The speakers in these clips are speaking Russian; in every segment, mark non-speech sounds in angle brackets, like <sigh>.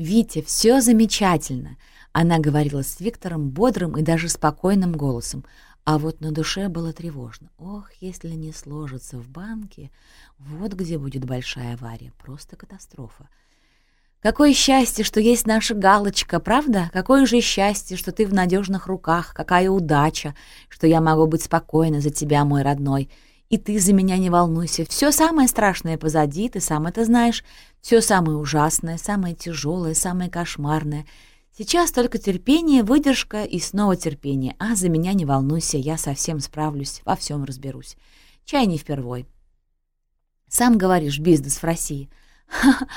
«Витя, все замечательно!» Она говорила с Виктором бодрым и даже спокойным голосом, а вот на душе было тревожно. Ох, если не сложится в банке, вот где будет большая авария, просто катастрофа. Какое счастье, что есть наша галочка, правда? Какое же счастье, что ты в надежных руках, какая удача, что я могу быть спокойна за тебя, мой родной. И ты за меня не волнуйся. Все самое страшное позади, ты сам это знаешь. Все самое ужасное, самое тяжелое, самое кошмарное. Сейчас только терпение, выдержка и снова терпение. А за меня не волнуйся, я совсем справлюсь, во всем разберусь. Чай не впервой. Сам говоришь, бизнес в России. Ха-ха. <laughs>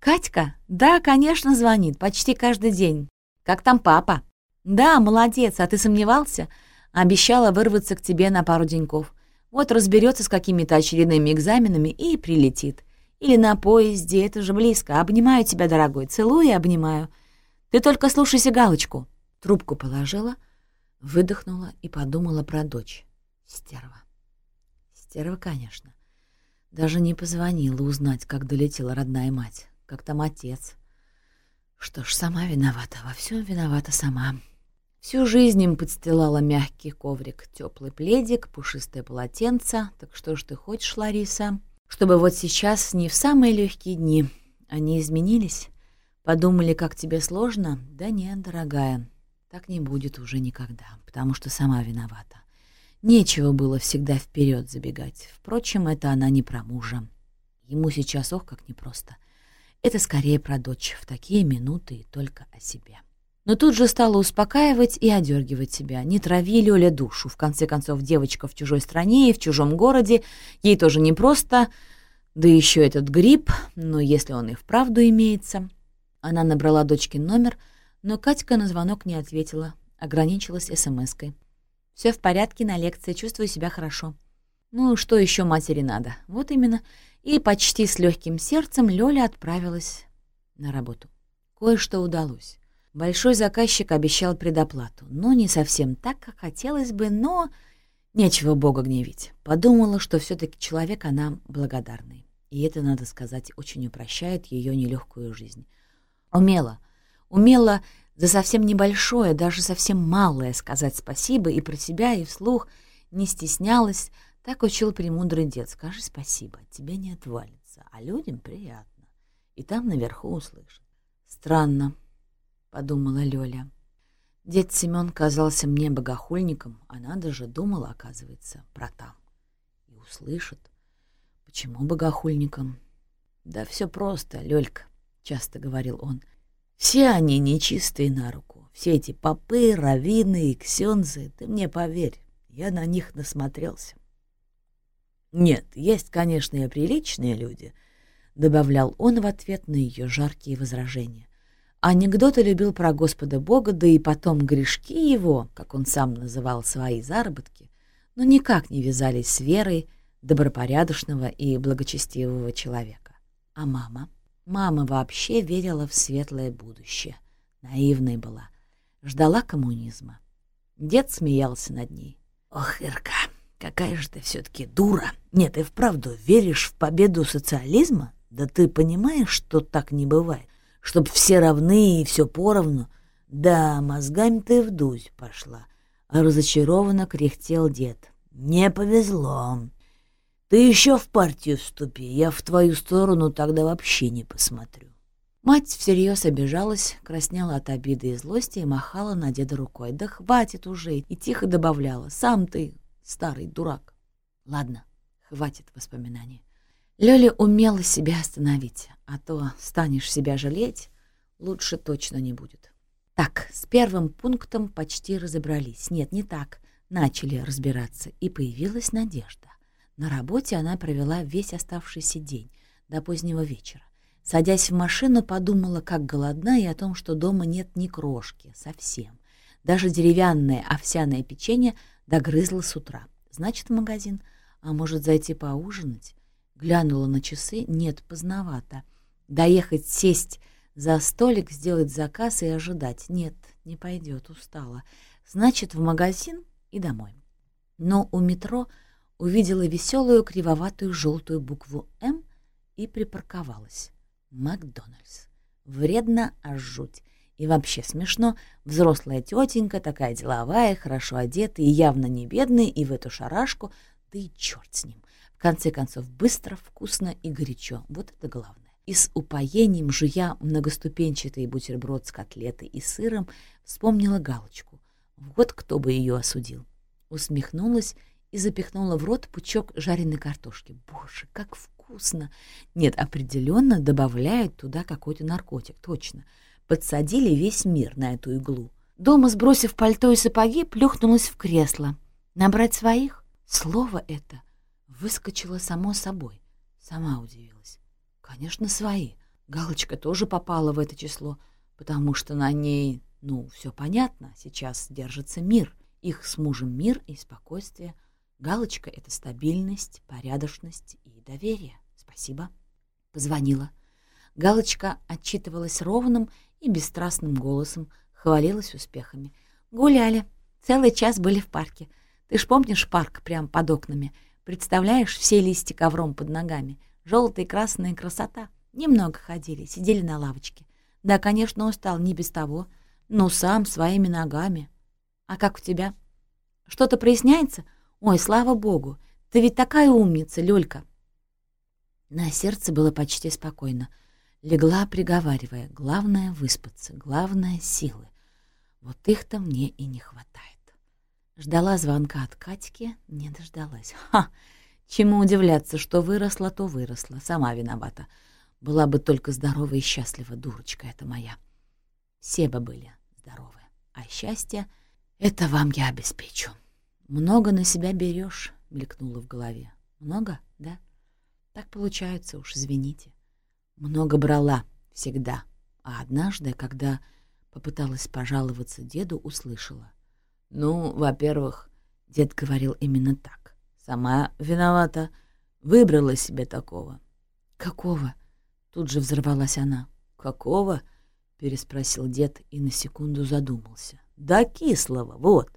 «Катька? Да, конечно, звонит. Почти каждый день. Как там папа?» «Да, молодец. А ты сомневался?» Обещала вырваться к тебе на пару деньков. Вот разберется с какими-то очередными экзаменами и прилетит. Или на поезде, это же близко. Обнимаю тебя, дорогой, целую и обнимаю. Ты только слушайся галочку». Трубку положила, выдохнула и подумала про дочь. Стерва. Стерва, конечно. Даже не позвонила узнать, как долетела родная мать как там отец. Что ж, сама виновата, во всем виновата сама. Всю жизнь им подстилала мягкий коврик, теплый пледик, пушистое полотенце. Так что ж ты хочешь, Лариса? Чтобы вот сейчас, не в самые легкие дни, они изменились? Подумали, как тебе сложно? Да нет, дорогая, так не будет уже никогда, потому что сама виновата. Нечего было всегда вперед забегать. Впрочем, это она не про мужа. Ему сейчас ох, как непросто — это скорее про дочь в такие минуты и только о себе. Но тут же стала успокаивать и одергивать себя. Не трави Лёля душу. В конце концов, девочка в чужой стране и в чужом городе. Ей тоже непросто. Да еще этот грипп, но если он и вправду имеется. Она набрала дочкин номер, но Катька на звонок не ответила. Ограничилась смс-кой. «Все в порядке на лекции, чувствую себя хорошо». Ну, что еще матери надо? Вот именно и почти с легким сердцем Лёля отправилась на работу. Кое-что удалось. Большой заказчик обещал предоплату. но не совсем так, как хотелось бы, но... Нечего Бога гневить. Подумала, что все таки человек она благодарный. И это, надо сказать, очень упрощает ее нелегкую жизнь. Умела. Умела за совсем небольшое, даже совсем малое сказать спасибо и про себя, и вслух, не стеснялась, так учил премудрый дед. Скажи спасибо, тебе не отвалится, а людям приятно. И там наверху услышат. Странно, — подумала Лёля. Дед Семён казался мне богохульником, а надо же думала, оказывается, про там. И услышит. Почему богохульником? Да все просто, Лёлька, — часто говорил он. Все они нечистые на руку. Все эти попы, раввины и ксензы, ты мне поверь, я на них насмотрелся. Нет, есть, конечно, и приличные люди, добавлял он в ответ на ее жаркие возражения. Анекдоты любил про Господа Бога, да и потом грешки его, как он сам называл свои заработки, но никак не вязались с верой добропорядочного и благочестивого человека. А мама? Мама вообще верила в светлое будущее. Наивной была. Ждала коммунизма. Дед смеялся над ней. «Ох, Ирка, Какая же ты все-таки дура. Нет, и вправду веришь в победу социализма? Да ты понимаешь, что так не бывает? Чтоб все равны и все поровну? Да, мозгами ты вдусь пошла. А разочарованно кряхтел дед. Не повезло. Ты еще в партию вступи, я в твою сторону тогда вообще не посмотрю. Мать всерьез обижалась, краснела от обиды и злости и махала на деда рукой. «Да хватит уже!» И тихо добавляла. «Сам ты старый дурак. Ладно, хватит воспоминаний. Лёля умела себя остановить, а то станешь себя жалеть, лучше точно не будет. Так, с первым пунктом почти разобрались. Нет, не так. Начали разбираться, и появилась надежда. На работе она провела весь оставшийся день, до позднего вечера. Садясь в машину, подумала, как голодна, и о том, что дома нет ни крошки, совсем. Даже деревянное овсяное печенье Догрызла с утра. Значит, в магазин. А может, зайти поужинать? Глянула на часы. Нет, поздновато. Доехать, сесть за столик, сделать заказ и ожидать. Нет, не пойдет, устала. Значит, в магазин и домой. Но у метро увидела веселую кривоватую желтую букву «М» и припарковалась. Макдональдс. Вредно аж жуть. И вообще смешно, взрослая тетенька, такая деловая, хорошо одетая и явно не бедная, и в эту шарашку, да и черт с ним. В конце концов, быстро, вкусно и горячо. Вот это главное. И с упоением, жуя многоступенчатый бутерброд с котлетой и сыром, вспомнила галочку. Вот кто бы ее осудил. Усмехнулась и запихнула в рот пучок жареной картошки. Боже, как вкусно! Нет, определенно добавляют туда какой-то наркотик, точно подсадили весь мир на эту иглу. Дома, сбросив пальто и сапоги, плюхнулась в кресло. Набрать своих? Слово это выскочило само собой. Сама удивилась. Конечно, свои. Галочка тоже попала в это число, потому что на ней, ну, все понятно, сейчас держится мир. Их с мужем мир и спокойствие. Галочка — это стабильность, порядочность и доверие. Спасибо. Позвонила. Галочка отчитывалась ровным и бесстрастным голосом хвалилась успехами. «Гуляли. Целый час были в парке. Ты ж помнишь парк прямо под окнами? Представляешь, все листья ковром под ногами. Желтая и красная красота. Немного ходили, сидели на лавочке. Да, конечно, устал, не без того. Но сам, своими ногами. А как у тебя? Что-то проясняется? Ой, слава богу! Ты ведь такая умница, Лёлька!» На сердце было почти спокойно — легла, приговаривая, главное — выспаться, главное — силы. Вот их-то мне и не хватает. Ждала звонка от Катьки, не дождалась. Ха! Чему удивляться, что выросла, то выросла, сама виновата. Была бы только здорова и счастлива, дурочка эта моя. Все бы были здоровы, а счастье — это вам я обеспечу. Много на себя берешь, мелькнуло в голове. Много, да? Так получается уж, извините много брала всегда, а однажды, когда попыталась пожаловаться деду, услышала. «Ну, во-первых, дед говорил именно так. Сама виновата, выбрала себе такого». «Какого?» — тут же взорвалась она. «Какого?» — переспросил дед и на секунду задумался. «Да кислого, вот.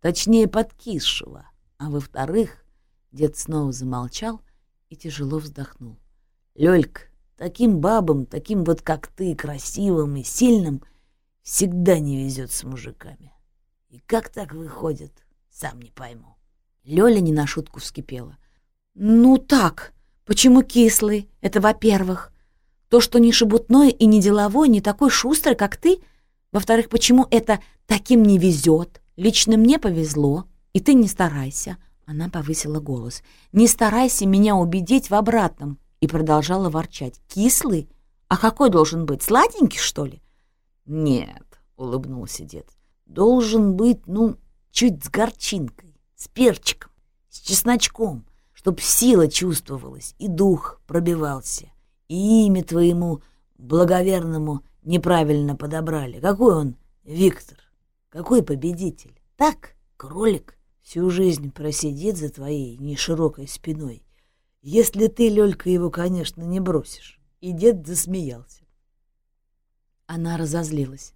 Точнее, подкисшего. А во-вторых...» Дед снова замолчал и тяжело вздохнул. «Лёлька, Таким бабам, таким вот как ты, красивым и сильным, всегда не везет с мужиками. И как так выходит, сам не пойму. Лёля не на шутку вскипела. «Ну так, почему кислый? Это во-первых. То, что не шебутной и не деловой, не такой шустрый, как ты. Во-вторых, почему это таким не везет? Лично мне повезло, и ты не старайся». Она повысила голос. «Не старайся меня убедить в обратном и продолжала ворчать. «Кислый? А какой должен быть? Сладенький, что ли?» «Нет», — улыбнулся дед, — «должен быть, ну, чуть с горчинкой, с перчиком, с чесночком, чтоб сила чувствовалась и дух пробивался, и имя твоему благоверному неправильно подобрали. Какой он, Виктор? Какой победитель? Так, кролик, всю жизнь просидит за твоей неширокой спиной если ты, Лёлька, его, конечно, не бросишь. И дед засмеялся. Она разозлилась.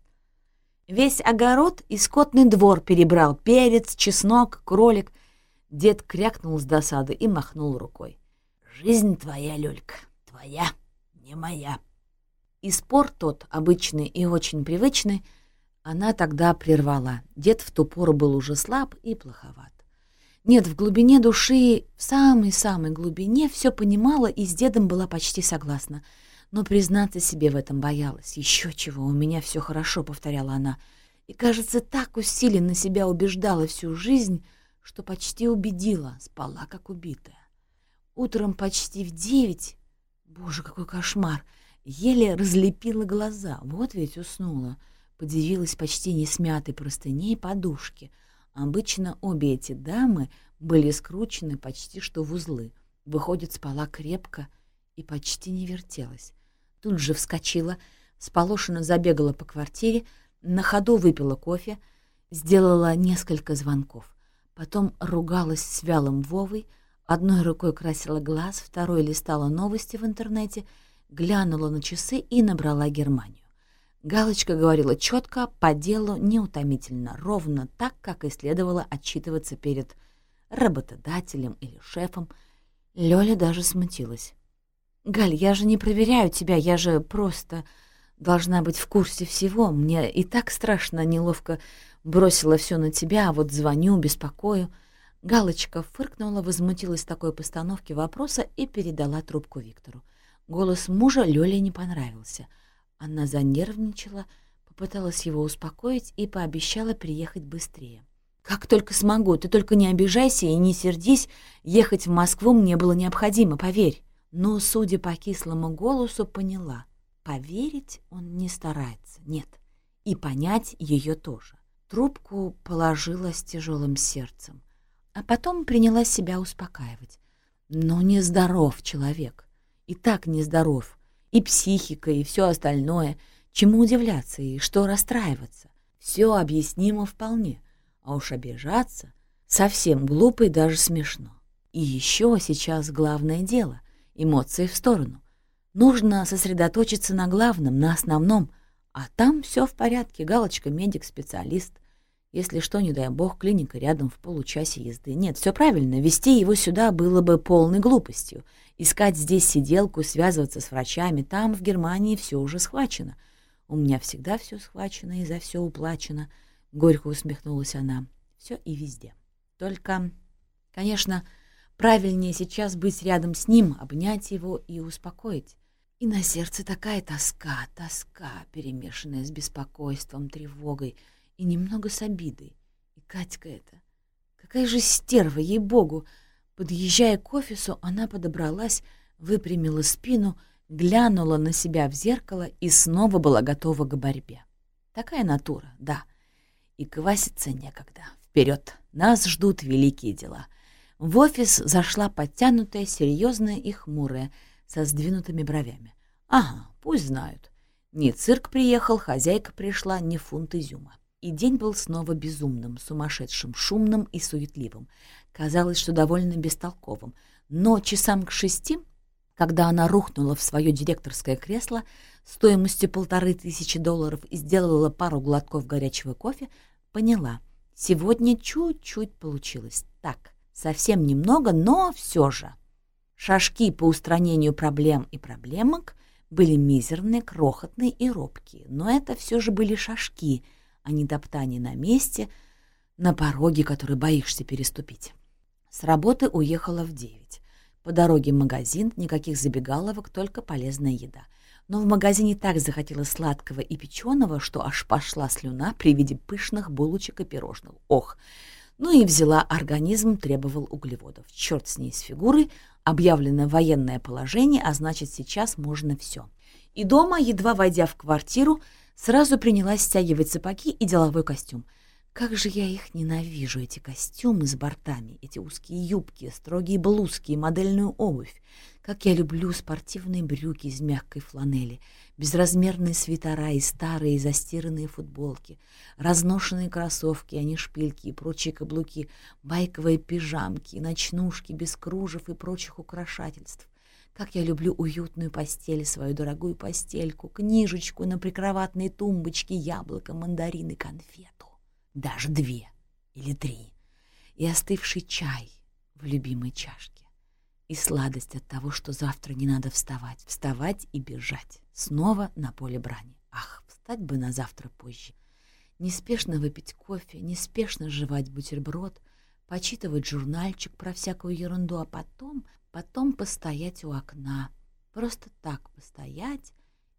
Весь огород и скотный двор перебрал. Перец, чеснок, кролик. Дед крякнул с досады и махнул рукой. «Жизнь твоя, Лёлька, твоя, не моя». И спор тот, обычный и очень привычный, она тогда прервала. Дед в ту пору был уже слаб и плоховат. Нет, в глубине души, в самой-самой глубине, все понимала и с дедом была почти согласна. Но признаться себе в этом боялась. «Еще чего, у меня все хорошо», — повторяла она. И, кажется, так усиленно себя убеждала всю жизнь, что почти убедила, спала как убитая. Утром почти в девять, боже, какой кошмар, еле разлепила глаза, вот ведь уснула, подивилась почти несмятой простыней подушки — Обычно обе эти дамы были скручены почти что в узлы. Выходит, спала крепко и почти не вертелась. Тут же вскочила, сполошенно забегала по квартире, на ходу выпила кофе, сделала несколько звонков. Потом ругалась с вялым Вовой, одной рукой красила глаз, второй листала новости в интернете, глянула на часы и набрала Германию. Галочка говорила четко, по делу, неутомительно, ровно так, как и следовало отчитываться перед работодателем или шефом. Лёля даже смутилась. «Галь, я же не проверяю тебя, я же просто... должна быть в курсе всего. Мне и так страшно, неловко бросила все на тебя, а вот звоню, беспокою. Галочка фыркнула, возмутилась такой постановки вопроса и передала трубку Виктору. Голос мужа Лёле не понравился. Она занервничала, попыталась его успокоить и пообещала приехать быстрее. «Как только смогу, ты только не обижайся и не сердись, ехать в Москву мне было необходимо, поверь». Но, судя по кислому голосу, поняла. Поверить он не старается, нет. И понять ее тоже. Трубку положила с тяжелым сердцем, а потом принялась себя успокаивать. Но нездоров человек, и так нездоров, и психика, и все остальное. Чему удивляться и что расстраиваться? Все объяснимо вполне, а уж обижаться совсем глупо и даже смешно. И еще сейчас главное дело — эмоции в сторону. Нужно сосредоточиться на главном, на основном, а там все в порядке, галочка, медик, специалист. Если что, не дай бог, клиника рядом в получасе езды. Нет, все правильно, вести его сюда было бы полной глупостью. Искать здесь сиделку, связываться с врачами, там, в Германии, все уже схвачено. У меня всегда все схвачено и за все уплачено. Горько усмехнулась она. Все и везде. Только, конечно, правильнее сейчас быть рядом с ним, обнять его и успокоить. И на сердце такая тоска, тоска, перемешанная с беспокойством, тревогой — и немного с обидой. И Катька это... Какая же стерва, ей-богу! Подъезжая к офису, она подобралась, выпрямила спину, глянула на себя в зеркало и снова была готова к борьбе. Такая натура, да. И кваситься некогда. Вперед! Нас ждут великие дела. В офис зашла подтянутая, серьезная и хмурая, со сдвинутыми бровями. Ага, пусть знают. Не цирк приехал, хозяйка пришла, не фунт изюма и день был снова безумным, сумасшедшим, шумным и суетливым. Казалось, что довольно бестолковым. Но часам к шести, когда она рухнула в свое директорское кресло стоимостью полторы тысячи долларов и сделала пару глотков горячего кофе, поняла, сегодня чуть-чуть получилось. Так, совсем немного, но все же. Шажки по устранению проблем и проблемок были мизерные, крохотные и робкие, но это все же были шажки — а не топтание на месте, на пороге, который боишься переступить. С работы уехала в девять. По дороге в магазин, никаких забегаловок, только полезная еда. Но в магазине так захотелось сладкого и печеного, что аж пошла слюна при виде пышных булочек и пирожных. Ох! Ну и взяла организм, требовал углеводов. Черт с ней с фигурой, объявлено военное положение, а значит сейчас можно все. И дома, едва войдя в квартиру, сразу принялась стягивать сапоги и деловой костюм. Как же я их ненавижу, эти костюмы с бортами, эти узкие юбки, строгие блузки и модельную обувь. Как я люблю спортивные брюки из мягкой фланели, безразмерные свитера и старые застиранные футболки, разношенные кроссовки, а не шпильки и прочие каблуки, байковые пижамки, ночнушки без кружев и прочих украшательств. Как я люблю уютную постель, свою дорогую постельку, книжечку на прикроватной тумбочке, яблоко, мандарины, конфету. Даже две или три. И остывший чай в любимой чашке. И сладость от того, что завтра не надо вставать. Вставать и бежать. Снова на поле брани. Ах, встать бы на завтра позже. Неспешно выпить кофе, неспешно жевать бутерброд, почитывать журнальчик про всякую ерунду, а потом потом постоять у окна, просто так постоять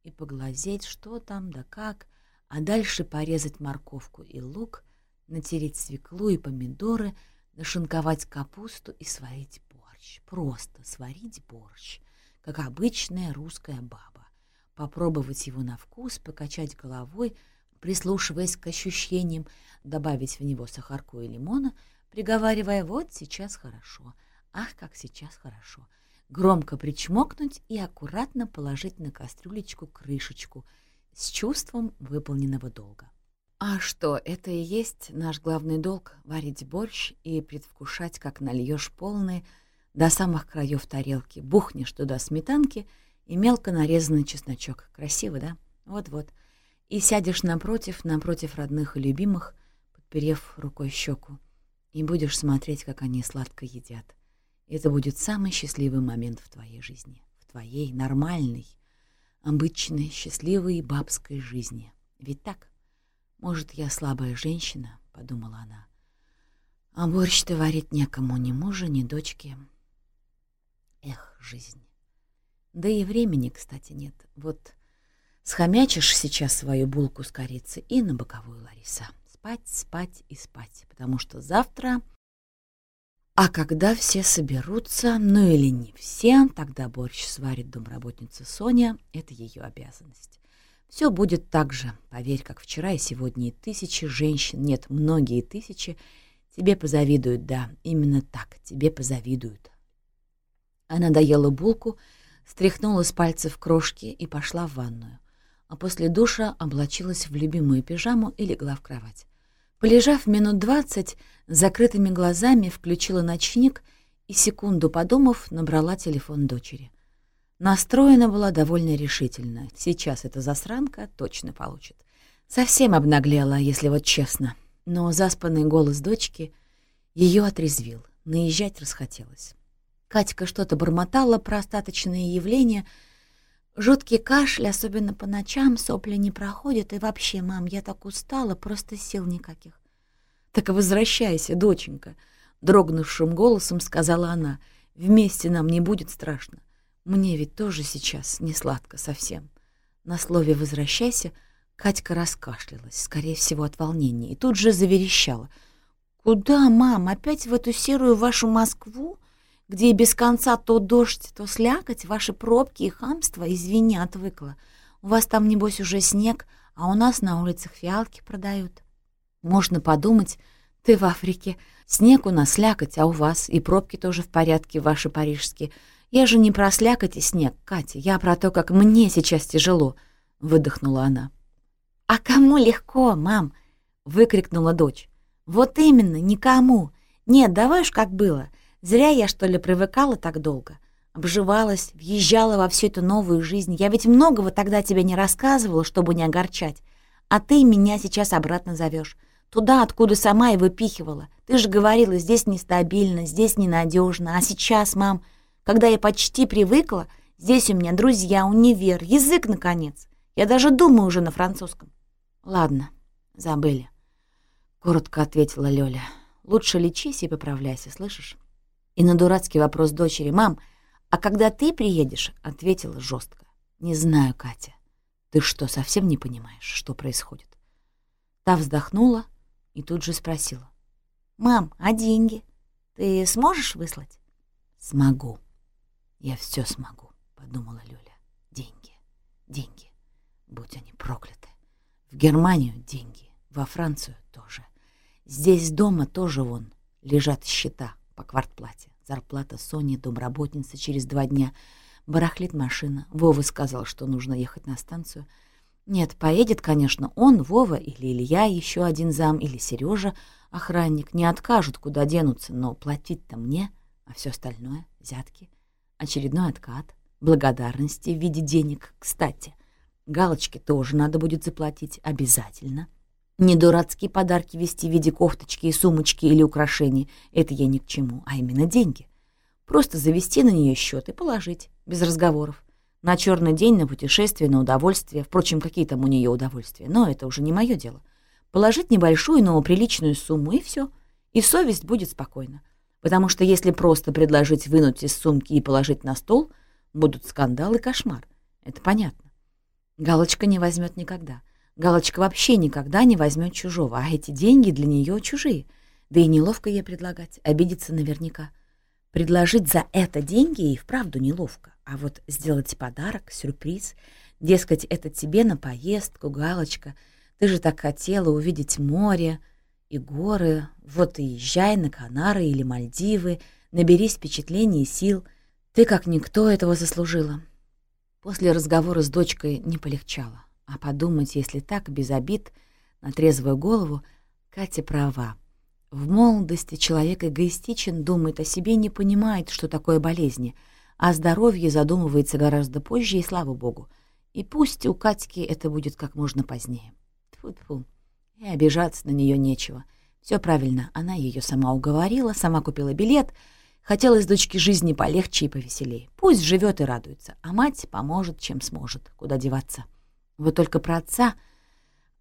и поглазеть, что там да как, а дальше порезать морковку и лук, натереть свеклу и помидоры, нашинковать капусту и сварить борщ. Просто сварить борщ, как обычная русская баба. Попробовать его на вкус, покачать головой, прислушиваясь к ощущениям, добавить в него сахарку и лимона, приговаривая «вот сейчас хорошо», Ах, как сейчас хорошо! Громко причмокнуть и аккуратно положить на кастрюлечку крышечку с чувством выполненного долга. А что, это и есть наш главный долг — варить борщ и предвкушать, как нальешь полные до самых краев тарелки, бухнешь туда сметанки и мелко нарезанный чесночок. Красиво, да? Вот-вот. И сядешь напротив, напротив родных и любимых, подперев рукой щеку, и будешь смотреть, как они сладко едят — это будет самый счастливый момент в твоей жизни, в твоей нормальной, обычной, счастливой бабской жизни. Ведь так? Может, я слабая женщина, — подумала она. А борщ-то варить некому, ни мужа, ни дочки. Эх, жизнь. Да и времени, кстати, нет. Вот схомячишь сейчас свою булку с корицей и на боковую, Лариса. Спать, спать и спать, потому что завтра... А когда все соберутся, ну или не все, тогда борщ сварит домработница Соня, это ее обязанность. Все будет так же, поверь, как вчера и сегодня и тысячи женщин, нет, многие тысячи, тебе позавидуют, да, именно так, тебе позавидуют. Она доела булку, стряхнула с пальцев крошки и пошла в ванную, а после душа облачилась в любимую пижаму и легла в кровать. Полежав минут двадцать, закрытыми глазами включила ночник и, секунду подумав, набрала телефон дочери. Настроена была довольно решительно. Сейчас эта засранка точно получит. Совсем обнаглела, если вот честно. Но заспанный голос дочки ее отрезвил. Наезжать расхотелось. Катька что-то бормотала про остаточные явления. Жуткий кашель, особенно по ночам, сопли не проходят. И вообще, мам, я так устала, просто сил никаких. «Так возвращайся, доченька», — дрогнувшим голосом сказала она. «Вместе нам не будет страшно. Мне ведь тоже сейчас не сладко совсем. На слове «возвращайся» Катька раскашлялась, скорее всего, от волнения, и тут же заверещала. «Куда, мам? Опять в эту серую вашу Москву, где без конца то дождь, то слякоть, ваши пробки и хамство, извини, отвыкла. У вас там, небось, уже снег, а у нас на улицах фиалки продают. Можно подумать, ты в Африке. Снег у нас слякоть, а у вас и пробки тоже в порядке, ваши парижские». Я же не про слякоть и снег, Катя, я про то, как мне сейчас тяжело, — выдохнула она. «А кому легко, мам?» — выкрикнула дочь. «Вот именно, никому. Нет, давай уж как было. Зря я, что ли, привыкала так долго. Обживалась, въезжала во всю эту новую жизнь. Я ведь многого тогда тебе не рассказывала, чтобы не огорчать. А ты меня сейчас обратно зовешь. Туда, откуда сама и выпихивала. Ты же говорила, здесь нестабильно, здесь ненадежно. А сейчас, мам, когда я почти привыкла, здесь у меня друзья, универ, язык, наконец. Я даже думаю уже на французском. Ладно, забыли. Коротко ответила Лёля. Лучше лечись и поправляйся, слышишь? И на дурацкий вопрос дочери, «Мам, а когда ты приедешь?» ответила жестко. «Не знаю, Катя. Ты что, совсем не понимаешь, что происходит?» Та вздохнула и тут же спросила. «Мам, а деньги? Ты сможешь выслать?» «Смогу», «Я все смогу», — подумала Люля. «Деньги, деньги, будь они прокляты. В Германию деньги, во Францию тоже. Здесь дома тоже вон лежат счета по квартплате. Зарплата Сони, домработницы через два дня. Барахлит машина. Вова сказал, что нужно ехать на станцию. Нет, поедет, конечно, он, Вова или Илья, еще один зам, или Сережа, охранник. Не откажут, куда денутся, но платить-то мне, а все остальное — взятки. Очередной откат, благодарности в виде денег, кстати. Галочки тоже надо будет заплатить обязательно. Не дурацкие подарки вести в виде кофточки и сумочки или украшений, это ей ни к чему, а именно деньги. Просто завести на нее счет и положить, без разговоров. На черный день, на путешествие, на удовольствие. Впрочем, какие там у нее удовольствия, но это уже не мое дело. Положить небольшую, но приличную сумму, и все. И совесть будет спокойна потому что если просто предложить вынуть из сумки и положить на стол, будут скандал и кошмар. Это понятно. Галочка не возьмет никогда. Галочка вообще никогда не возьмет чужого, а эти деньги для нее чужие. Да и неловко ей предлагать, обидеться наверняка. Предложить за это деньги ей вправду неловко. А вот сделать подарок, сюрприз, дескать, это тебе на поездку, Галочка, ты же так хотела увидеть море, и горы. Вот и езжай на Канары или Мальдивы, наберись впечатлений и сил. Ты, как никто, этого заслужила. После разговора с дочкой не полегчало. А подумать, если так, без обид, на трезвую голову, Катя права. В молодости человек эгоистичен, думает о себе, не понимает, что такое болезни, а здоровье задумывается гораздо позже, и слава богу. И пусть у Катьки это будет как можно позднее. Тьфу-тьфу. И обижаться на нее нечего. Все правильно, она ее сама уговорила, сама купила билет, Хотелось дочке жизни полегче и повеселее. Пусть живет и радуется, а мать поможет, чем сможет. Куда деваться? Вот только про отца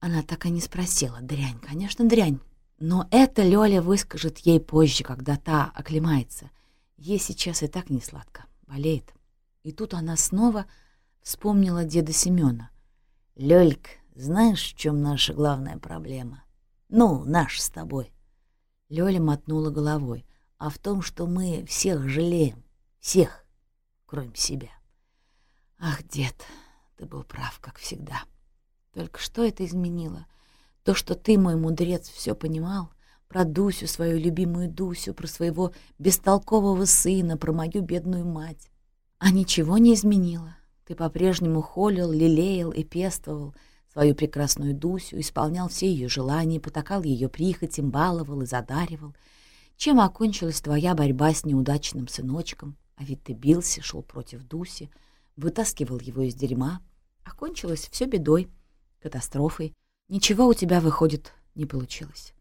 она так и не спросила. Дрянь, конечно, дрянь. Но это Лёля выскажет ей позже, когда та оклемается. Ей сейчас и так не сладко, болеет. И тут она снова вспомнила деда Семёна. «Лёлька, знаешь, в чем наша главная проблема? Ну, наша с тобой». Лёля мотнула головой а в том, что мы всех жалеем. Всех, кроме себя. Ах, дед, ты был прав, как всегда. Только что это изменило? То, что ты, мой мудрец, все понимал, про Дусю, свою любимую Дусю, про своего бестолкового сына, про мою бедную мать. А ничего не изменило. Ты по-прежнему холил, лелеял и пестовал свою прекрасную Дусю, исполнял все ее желания, потакал ее прихотям, баловал и задаривал — чем окончилась твоя борьба с неудачным сыночком? А ведь ты бился, шел против Дуси, вытаскивал его из дерьма. Окончилось все бедой, катастрофой. Ничего у тебя, выходит, не получилось.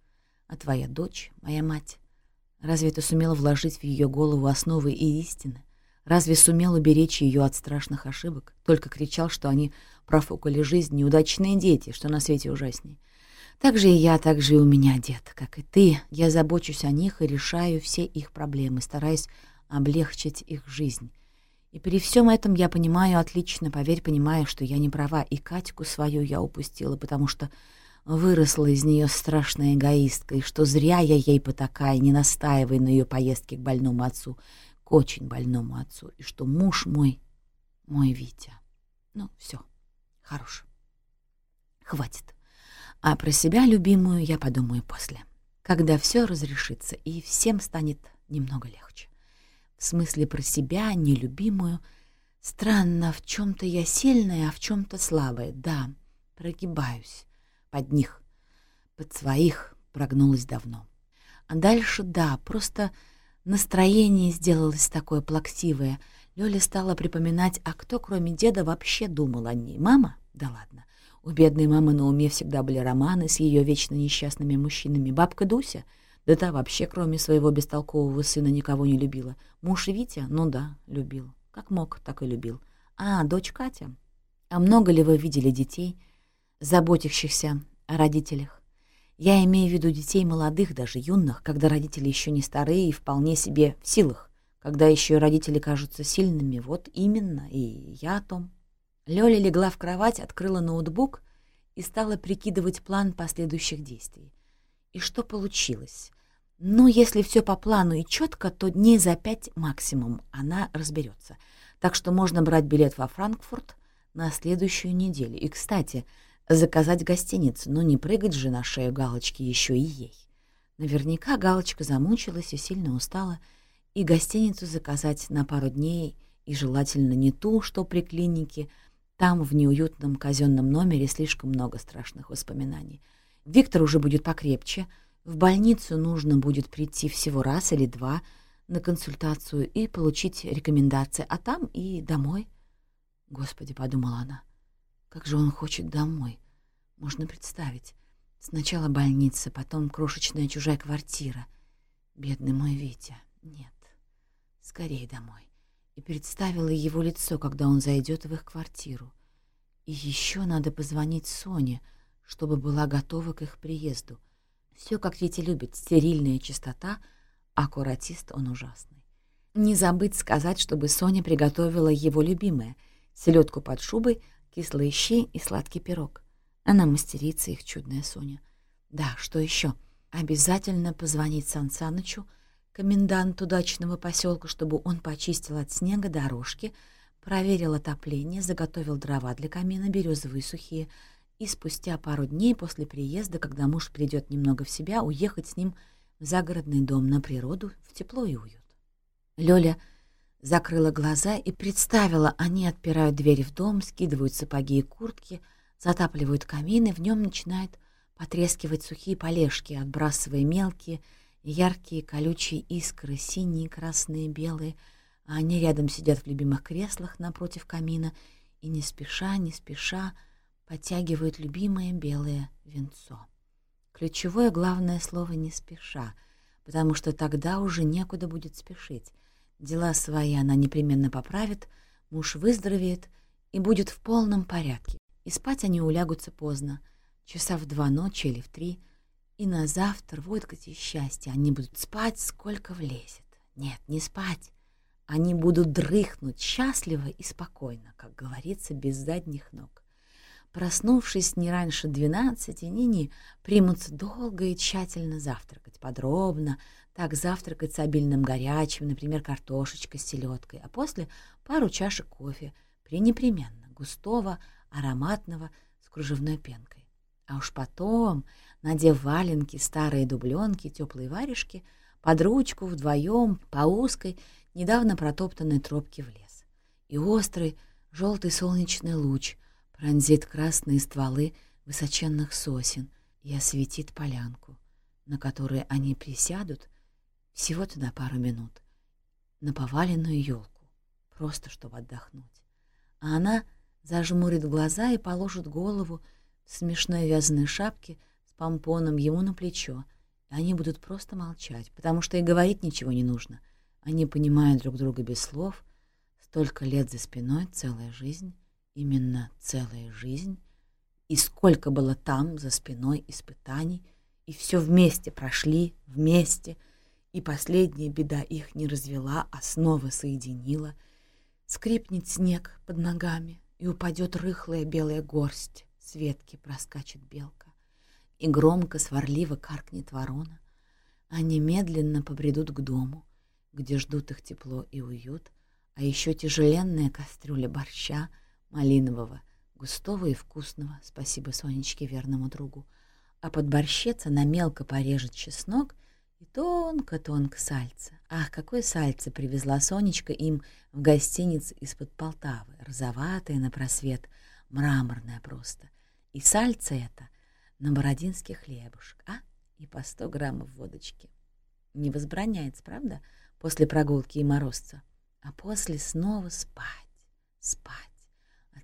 А твоя дочь, моя мать, разве ты сумел вложить в ее голову основы и истины? Разве сумел уберечь ее от страшных ошибок? Только кричал, что они профукали жизнь, неудачные дети, что на свете ужаснее. Так же и я, так же и у меня, дед, как и ты. Я забочусь о них и решаю все их проблемы, стараюсь облегчить их жизнь. И при всем этом я понимаю отлично, поверь, понимаю, что я не права, и Катьку свою я упустила, потому что выросла из нее страшная эгоистка, и что зря я ей потакая, не настаивая на ее поездке к больному отцу, к очень больному отцу, и что муж мой, мой Витя. Ну, все, хорош. Хватит. А про себя любимую я подумаю после, когда все разрешится и всем станет немного легче. В смысле про себя, нелюбимую. Странно, в чем-то я сильная, а в чем-то слабая. Да, прогибаюсь под них, под своих прогнулась давно. А дальше, да, просто настроение сделалось такое плаксивое. Лёля стала припоминать, а кто, кроме деда, вообще думал о ней? Мама? Да ладно. У бедной мамы на уме всегда были романы с ее вечно несчастными мужчинами. Бабка Дуся, да та вообще, кроме своего бестолкового сына, никого не любила. Муж Витя, ну да, любил. Как мог, так и любил. А, дочь Катя. А много ли вы видели детей, заботящихся о родителях? Я имею в виду детей молодых, даже юных, когда родители еще не старые и вполне себе в силах, когда еще родители кажутся сильными. Вот именно, и я о том. Лёля легла в кровать, открыла ноутбук и стала прикидывать план последующих действий. И что получилось? Ну, если все по плану и четко, то дней за пять максимум она разберется. Так что можно брать билет во Франкфурт на следующую неделю. И, кстати, заказать гостиницу, но не прыгать же на шею галочки еще и ей. Наверняка галочка замучилась и сильно устала, и гостиницу заказать на пару дней, и желательно не ту, что при клинике — там, в неуютном казенном номере, слишком много страшных воспоминаний. Виктор уже будет покрепче. В больницу нужно будет прийти всего раз или два на консультацию и получить рекомендации, а там и домой. Господи, подумала она, как же он хочет домой. Можно представить. Сначала больница, потом крошечная чужая квартира. Бедный мой Витя. Нет, скорее домой и представила его лицо, когда он зайдет в их квартиру. И еще надо позвонить Соне, чтобы была готова к их приезду. Все, как Витя любит, стерильная чистота, аккуратист он ужасный. Не забыть сказать, чтобы Соня приготовила его любимое — селедку под шубой, кислые щи и сладкий пирог. Она мастерица, их чудная Соня. Да, что еще? Обязательно позвонить Сан Санычу — комендант удачного поселка, чтобы он почистил от снега дорожки, проверил отопление, заготовил дрова для камина, березовые сухие, и спустя пару дней после приезда, когда муж придет немного в себя, уехать с ним в загородный дом на природу, в тепло и уют. Лёля закрыла глаза и представила, они отпирают двери в дом, скидывают сапоги и куртки, затапливают камин, и в нем начинают потрескивать сухие полежки, отбрасывая мелкие, Яркие колючие искры, синие, красные, белые, они рядом сидят в любимых креслах напротив камина и не спеша, не спеша подтягивают любимое белое венцо. Ключевое главное слово «не спеша», потому что тогда уже некуда будет спешить. Дела свои она непременно поправит, муж выздоровеет и будет в полном порядке. И спать они улягутся поздно, часа в два ночи или в три, и на завтра, вот где счастье, они будут спать, сколько влезет. Нет, не спать. Они будут дрыхнуть счастливо и спокойно, как говорится, без задних ног. Проснувшись не раньше двенадцати, Нини примутся долго и тщательно завтракать, подробно, так завтракать с обильным горячим, например, картошечкой с селедкой, а после пару чашек кофе, пренепременно, густого, ароматного, с кружевной пенкой. А уж потом, надев валенки, старые дубленки, теплые варежки, под ручку вдвоем по узкой, недавно протоптанной тропке в лес. И острый, желтый солнечный луч пронзит красные стволы высоченных сосен и осветит полянку, на которой они присядут всего-то на пару минут, на поваленную елку, просто чтобы отдохнуть. А она зажмурит глаза и положит голову в смешной вязаной шапке с помпоном ему на плечо, и они будут просто молчать, потому что и говорить ничего не нужно. Они понимают друг друга без слов, столько лет за спиной, целая жизнь, именно целая жизнь, и сколько было там за спиной испытаний, и все вместе прошли, вместе — и последняя беда их не развела, а снова соединила. Скрипнет снег под ногами, и упадет рыхлая белая горсть, с ветки проскачет белка, и громко, сварливо каркнет ворона. Они медленно побредут к дому, где ждут их тепло и уют, а еще тяжеленная кастрюля борща, малинового, густого и вкусного, спасибо Сонечке, верному другу, а под борщец она мелко порежет чеснок и тонко-тонко сальце. Ах, какое сальце привезла Сонечка им в гостиниц из-под Полтавы, розоватое на просвет, мраморное просто. И сальце это на бородинский хлебушек, а? И по сто граммов водочки. Не возбраняется, правда, после прогулки и морозца? А после снова спать, спать,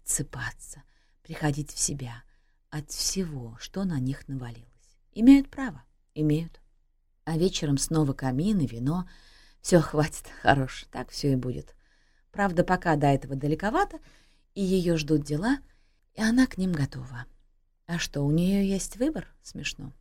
отсыпаться, приходить в себя от всего, что на них навалилось. Имеют право, имеют а вечером снова камин и вино. Все, хватит, <laughs> хорош, так все и будет. Правда, пока до этого далековато, и ее ждут дела, и она к ним готова. А что, у нее есть выбор? Смешно.